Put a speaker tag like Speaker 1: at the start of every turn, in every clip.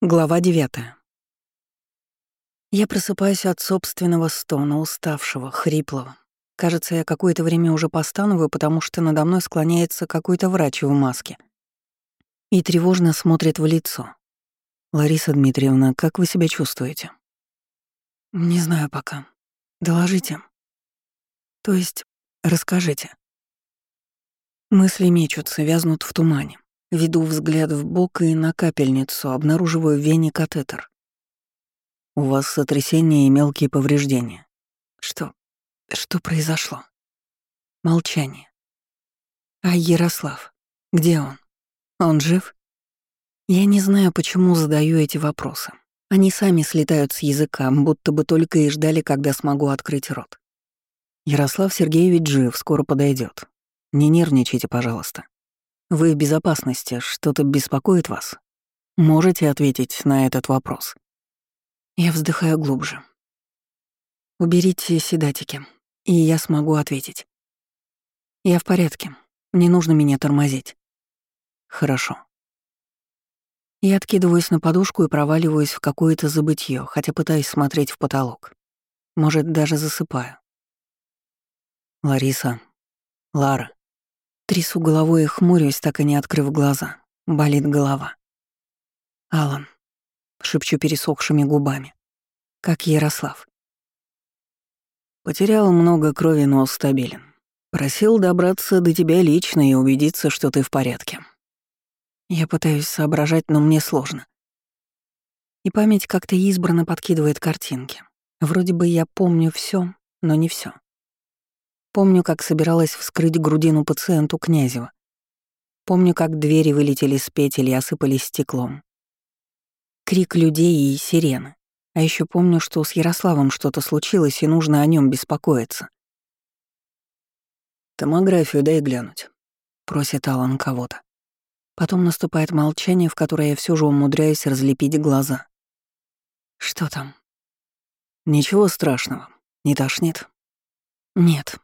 Speaker 1: Глава девятая. Я просыпаюсь от собственного стона, уставшего, хриплого. Кажется, я какое-то время уже постановую, потому что надо мной склоняется какой-то врач в маске. И тревожно смотрит в лицо. «Лариса Дмитриевна, как вы себя чувствуете?» «Не знаю пока. Доложите. То есть, расскажите». Мысли мечутся, вязнут в тумане. Веду взгляд в бок и на капельницу, обнаруживаю в вене катетер. У вас сотрясение и мелкие повреждения. Что? Что произошло? Молчание. А Ярослав? Где он? Он жив? Я не знаю, почему задаю эти вопросы. Они сами слетают с языка, будто бы только и ждали, когда смогу открыть рот. Ярослав Сергеевич жив, скоро подойдет. Не нервничайте, пожалуйста. Вы в безопасности, что-то беспокоит вас? Можете ответить на этот вопрос? Я вздыхаю глубже. Уберите седатики, и я смогу ответить. Я в порядке, не нужно меня тормозить. Хорошо. Я откидываюсь на подушку и проваливаюсь в какое-то забытье, хотя пытаюсь смотреть в потолок. Может, даже засыпаю. Лариса. Лара. Трясу головой и хмурюсь, так и не открыв глаза. Болит голова. Алан. Шепчу пересохшими губами. Как Ярослав. Потерял много крови, но стабилен. Просил добраться до тебя лично и убедиться, что ты в порядке. Я пытаюсь соображать, но мне сложно. И память как-то избранно подкидывает картинки. Вроде бы я помню все, но не все. Помню, как собиралась вскрыть грудину пациенту Князева. Помню, как двери вылетели с петель и осыпались стеклом. Крик людей и сирены. А еще помню, что с Ярославом что-то случилось, и нужно о нем беспокоиться. «Томографию дай глянуть», — просит Алан кого-то. Потом наступает молчание, в которое я все же умудряюсь разлепить глаза. «Что там?» «Ничего страшного. Не тошнит?» «Нет»,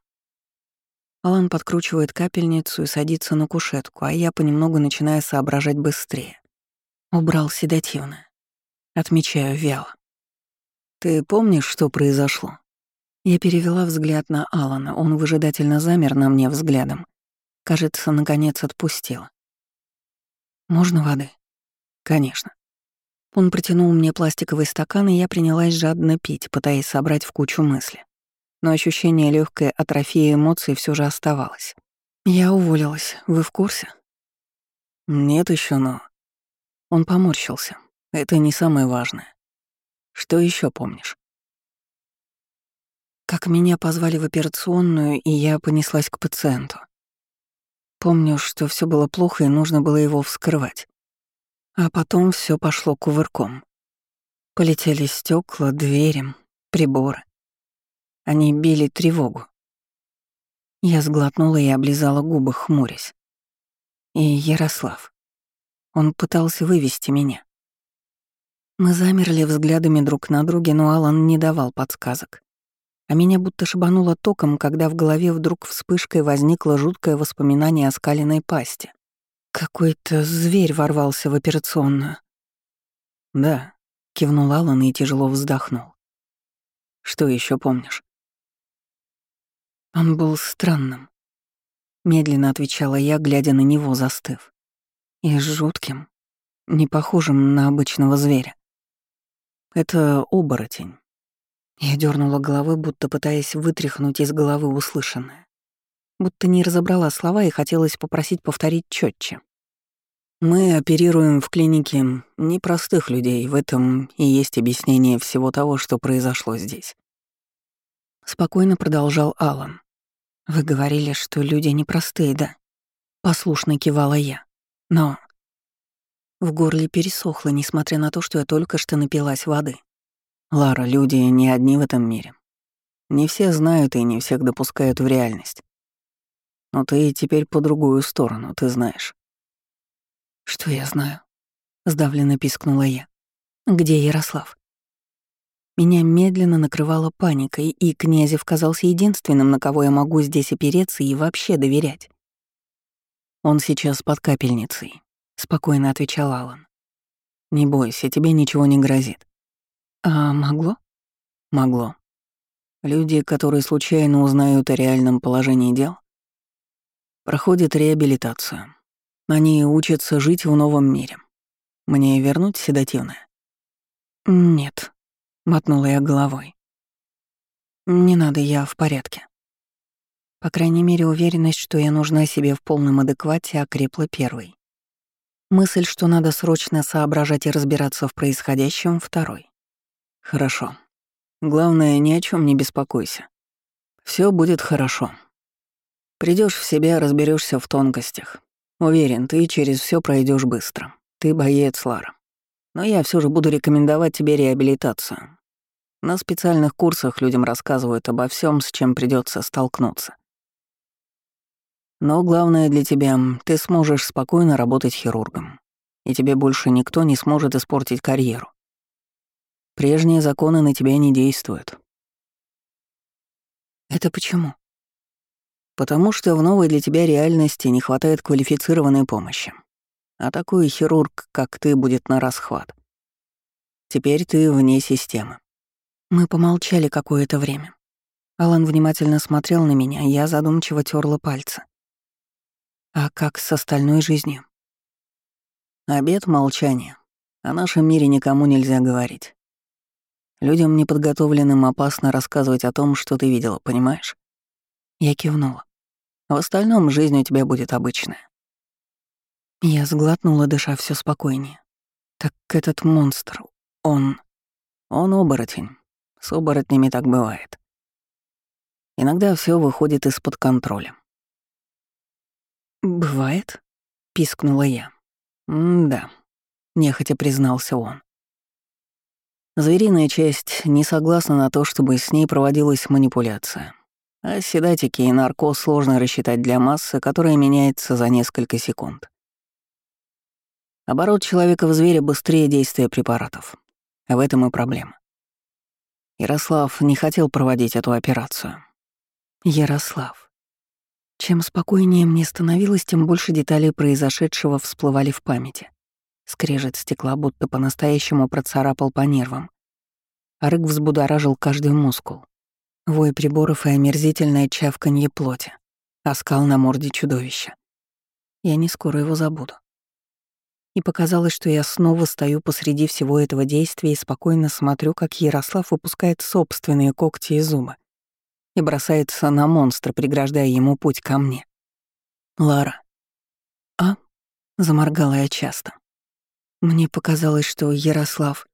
Speaker 1: Алан подкручивает капельницу и садится на кушетку, а я понемногу начинаю соображать быстрее. Убрал седативное. Отмечаю вяло. «Ты помнишь, что произошло?» Я перевела взгляд на Алана, он выжидательно замер на мне взглядом. Кажется, наконец отпустил. «Можно воды?» «Конечно». Он протянул мне пластиковый стакан, и я принялась жадно пить, пытаясь собрать в кучу мысли но ощущение легкой атрофии эмоций все же оставалось. «Я уволилась. Вы в курсе?» «Нет еще, но...» Он поморщился. «Это не самое важное. Что еще помнишь?» Как меня позвали в операционную, и я понеслась к пациенту. Помню, что все было плохо и нужно было его вскрывать. А потом все пошло кувырком. Полетели стекла, двери, приборы. Они били тревогу. Я сглотнула и облизала губы, хмурясь. И Ярослав. Он пытался вывести меня. Мы замерли взглядами друг на друге, но Алан не давал подсказок. А меня будто шибануло током, когда в голове вдруг вспышкой возникло жуткое воспоминание о скаленной пасти. Какой-то зверь ворвался в операционную. «Да», — кивнул Алан и тяжело вздохнул. «Что еще помнишь?» Он был странным. Медленно отвечала я, глядя на него, застыв. И жутким, не похожим на обычного зверя. Это оборотень. Я дернула головой, будто пытаясь вытряхнуть из головы услышанное. Будто не разобрала слова и хотелось попросить повторить четче. Мы оперируем в клинике непростых людей, в этом и есть объяснение всего того, что произошло здесь. Спокойно продолжал Алан. «Вы говорили, что люди непростые, да?» Послушно кивала я. Но... В горле пересохло, несмотря на то, что я только что напилась воды. «Лара, люди не одни в этом мире. Не все знают и не всех допускают в реальность. Но ты теперь по другую сторону, ты знаешь». «Что я знаю?» — сдавленно пискнула я. «Где Ярослав?» Меня медленно накрывала паникой, и Князев казался единственным, на кого я могу здесь опереться и вообще доверять. «Он сейчас под капельницей», — спокойно отвечал Алан. Не бойся, тебе ничего не грозит. А могло? Могло. Люди, которые случайно узнают о реальном положении дел, проходят реабилитацию. Они учатся жить в новом мире. Мне вернуть седативное? Нет, мотнула я головой. Не надо, я в порядке. По крайней мере, уверенность, что я нужна себе в полном адеквате, окрепла первой. Мысль, что надо срочно соображать и разбираться в происходящем, второй. Хорошо. Главное, ни о чем не беспокойся. Все будет хорошо. Придешь в себя, разберешься в тонкостях. Уверен, ты через все пройдешь быстро. Ты боец, Лара. Но я все же буду рекомендовать тебе реабилитацию. На специальных курсах людям рассказывают обо всем, с чем придется столкнуться. Но главное для тебя, ты сможешь спокойно работать хирургом, и тебе больше никто не сможет испортить карьеру. Прежние законы на тебя не действуют. Это почему? Потому что в новой для тебя реальности не хватает квалифицированной помощи. А такой хирург, как ты, будет на расхват. Теперь ты вне системы. Мы помолчали какое-то время. Алан внимательно смотрел на меня, я задумчиво терла пальцы. А как с остальной жизнью? Обед молчания. О нашем мире никому нельзя говорить. Людям неподготовленным опасно рассказывать о том, что ты видела, понимаешь? Я кивнула. В остальном жизнь у тебя будет обычная. Я сглотнула, дыша все спокойнее. Так этот монстр, он... Он оборотень. С оборотнями так бывает. Иногда все выходит из-под контроля. «Бывает?» — пискнула я. «Да», — нехотя признался он. Звериная часть не согласна на то, чтобы с ней проводилась манипуляция. А седатики и наркоз сложно рассчитать для массы, которая меняется за несколько секунд. Оборот человека в зверя быстрее действия препаратов. А в этом и проблема. Ярослав не хотел проводить эту операцию. Ярослав. Чем спокойнее мне становилось, тем больше деталей произошедшего всплывали в памяти. Скрежет стекла будто по-настоящему процарапал по нервам. А рык взбудоражил каждый мускул. Вой приборов и омерзительное чавканье плоти. Оскал на морде чудовища. Я не скоро его забуду. И показалось, что я снова стою посреди всего этого действия и спокойно смотрю, как Ярослав выпускает собственные когти и зубы и бросается на монстра, преграждая ему путь ко мне. «Лара». «А?» — заморгала я часто. Мне показалось, что Ярослав...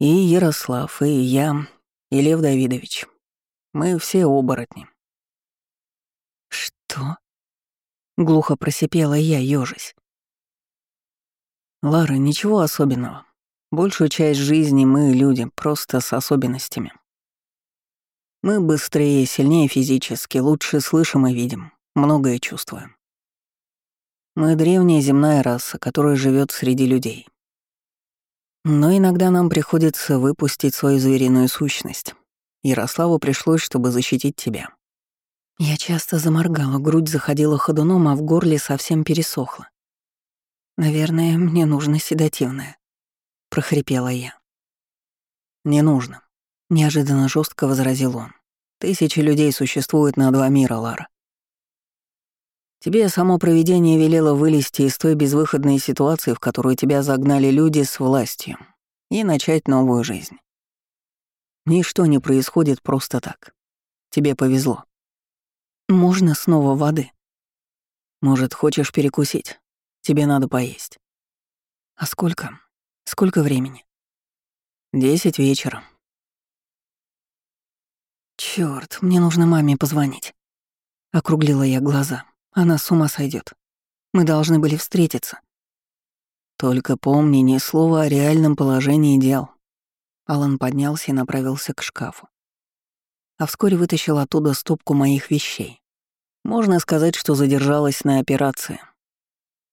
Speaker 1: И Ярослав, и я, и Лев Давидович. Мы все оборотни. «Что?» — глухо просипела я, ёжись. Лара, ничего особенного. Большую часть жизни мы, люди, просто с особенностями. Мы быстрее, сильнее физически, лучше слышим и видим, многое чувствуем. Мы древняя земная раса, которая живет среди людей. Но иногда нам приходится выпустить свою звериную сущность. Ярославу пришлось, чтобы защитить тебя. Я часто заморгала, грудь заходила ходуном, а в горле совсем пересохло. «Наверное, мне нужно седативное», — прохрипела я. «Не нужно», — неожиданно жестко возразил он. «Тысячи людей существуют на два мира, Лара. Тебе само провидение велело вылезти из той безвыходной ситуации, в которую тебя загнали люди с властью, и начать новую жизнь. Ничто не происходит просто так. Тебе повезло. Можно снова воды? Может, хочешь перекусить? Тебе надо поесть. А сколько? Сколько времени? Десять вечера. Чёрт, мне нужно маме позвонить. Округлила я глаза. Она с ума сойдет. Мы должны были встретиться. Только помни ни слова о реальном положении дел. Алан поднялся и направился к шкафу. А вскоре вытащил оттуда стопку моих вещей. Можно сказать, что задержалась на операции.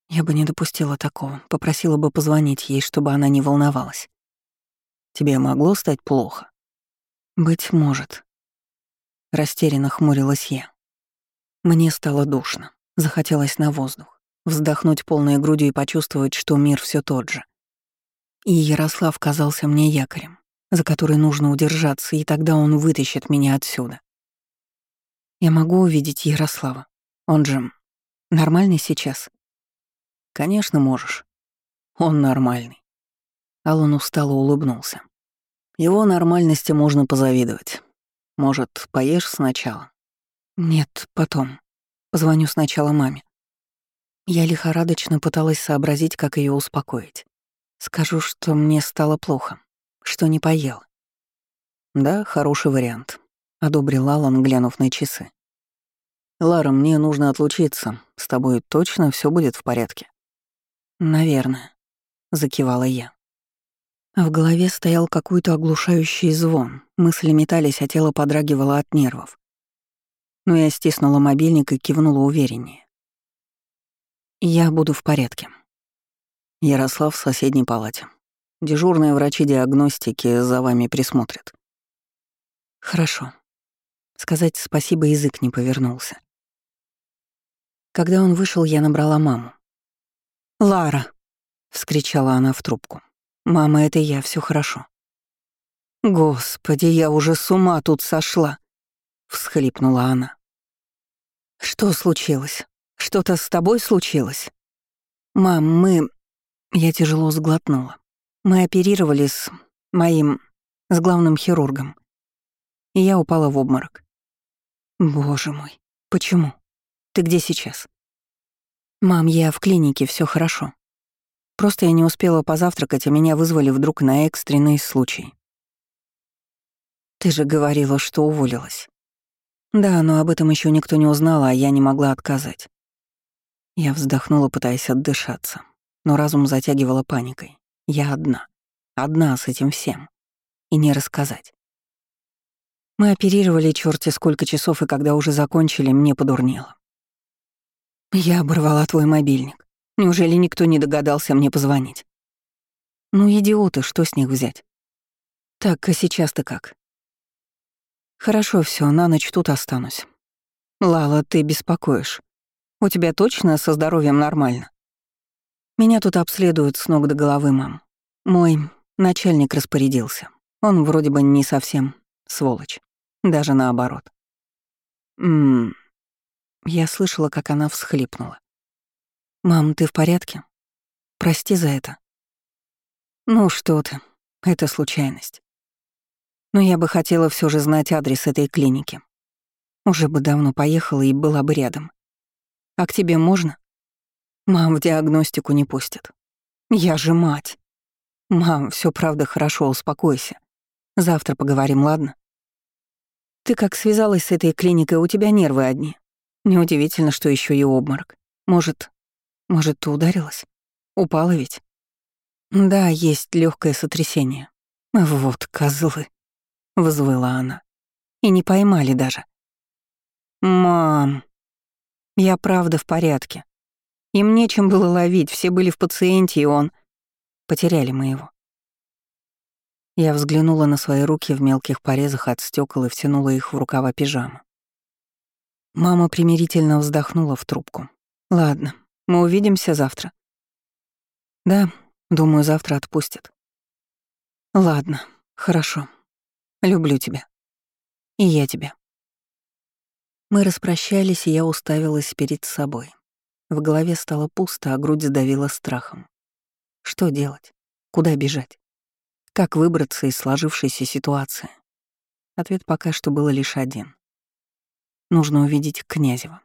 Speaker 1: Я бы не допустила такого, попросила бы позвонить ей, чтобы она не волновалась. Тебе могло стать плохо? Быть может. Растерянно хмурилась я. Мне стало душно, захотелось на воздух, вздохнуть полной грудью и почувствовать, что мир все тот же. И Ярослав казался мне якорем, за который нужно удержаться, и тогда он вытащит меня отсюда. Я могу увидеть Ярослава. Он же нормальный сейчас? Конечно, можешь. Он нормальный. Алан устало улыбнулся. Его нормальности можно позавидовать. Может, поешь сначала? Нет, потом. Позвоню сначала маме. Я лихорадочно пыталась сообразить, как ее успокоить. Скажу, что мне стало плохо, что не поел. Да, хороший вариант, одобрил Алан, глянув на часы. Лара, мне нужно отлучиться. С тобой точно все будет в порядке. Наверное, закивала я. В голове стоял какой-то оглушающий звон, мысли метались, а тело подрагивало от нервов. Но я стиснула мобильник и кивнула увереннее. «Я буду в порядке». Ярослав в соседней палате. Дежурные врачи диагностики за вами присмотрят. Хорошо. Сказать спасибо язык не повернулся. Когда он вышел, я набрала маму. «Лара!» — вскричала она в трубку. «Мама, это я, все хорошо». «Господи, я уже с ума тут сошла!» — всхлипнула она. «Что случилось? Что-то с тобой случилось?» «Мам, мы...» Я тяжело сглотнула. «Мы оперировали с моим... с главным хирургом. И я упала в обморок. Боже мой, почему? Ты где сейчас?» «Мам, я в клинике, все хорошо. Просто я не успела позавтракать, а меня вызвали вдруг на экстренный случай. Ты же говорила, что уволилась. Да, но об этом еще никто не узнал, а я не могла отказать. Я вздохнула, пытаясь отдышаться, но разум затягивала паникой. Я одна. Одна с этим всем. И не рассказать. Мы оперировали черти сколько часов, и когда уже закончили, мне подурнело. Я оборвала твой мобильник. Неужели никто не догадался мне позвонить? Ну, идиоты, что с них взять? Так, а сейчас ты как? Хорошо все, на ночь тут останусь. Лала, ты беспокоишь. У тебя точно со здоровьем нормально? Меня тут обследуют с ног до головы, мам. Мой начальник распорядился. Он вроде бы не совсем сволочь. Даже наоборот. Ммм. Я слышала, как она всхлипнула. «Мам, ты в порядке? Прости за это». «Ну что ты, это случайность. Но я бы хотела все же знать адрес этой клиники. Уже бы давно поехала и была бы рядом. А к тебе можно? Мам в диагностику не пустят. Я же мать. Мам, все правда хорошо, успокойся. Завтра поговорим, ладно? Ты как связалась с этой клиникой, у тебя нервы одни. Неудивительно, что еще и обморок. Может, может, ты ударилась? Упала ведь? Да, есть легкое сотрясение. Вот козлы, взвыла она. И не поймали даже. Мам, я правда в порядке. Им нечем было ловить, все были в пациенте, и он... Потеряли мы его. Я взглянула на свои руки в мелких порезах от стекол и втянула их в рукава пижамы. Мама примирительно вздохнула в трубку. «Ладно, мы увидимся завтра. Да, думаю, завтра отпустят. Ладно, хорошо. Люблю тебя. И я тебя. Мы распрощались, и я уставилась перед собой. В голове стало пусто, а грудь сдавила страхом. Что делать? Куда бежать? Как выбраться из сложившейся ситуации? Ответ пока что был лишь один. Нужно увидеть Князева.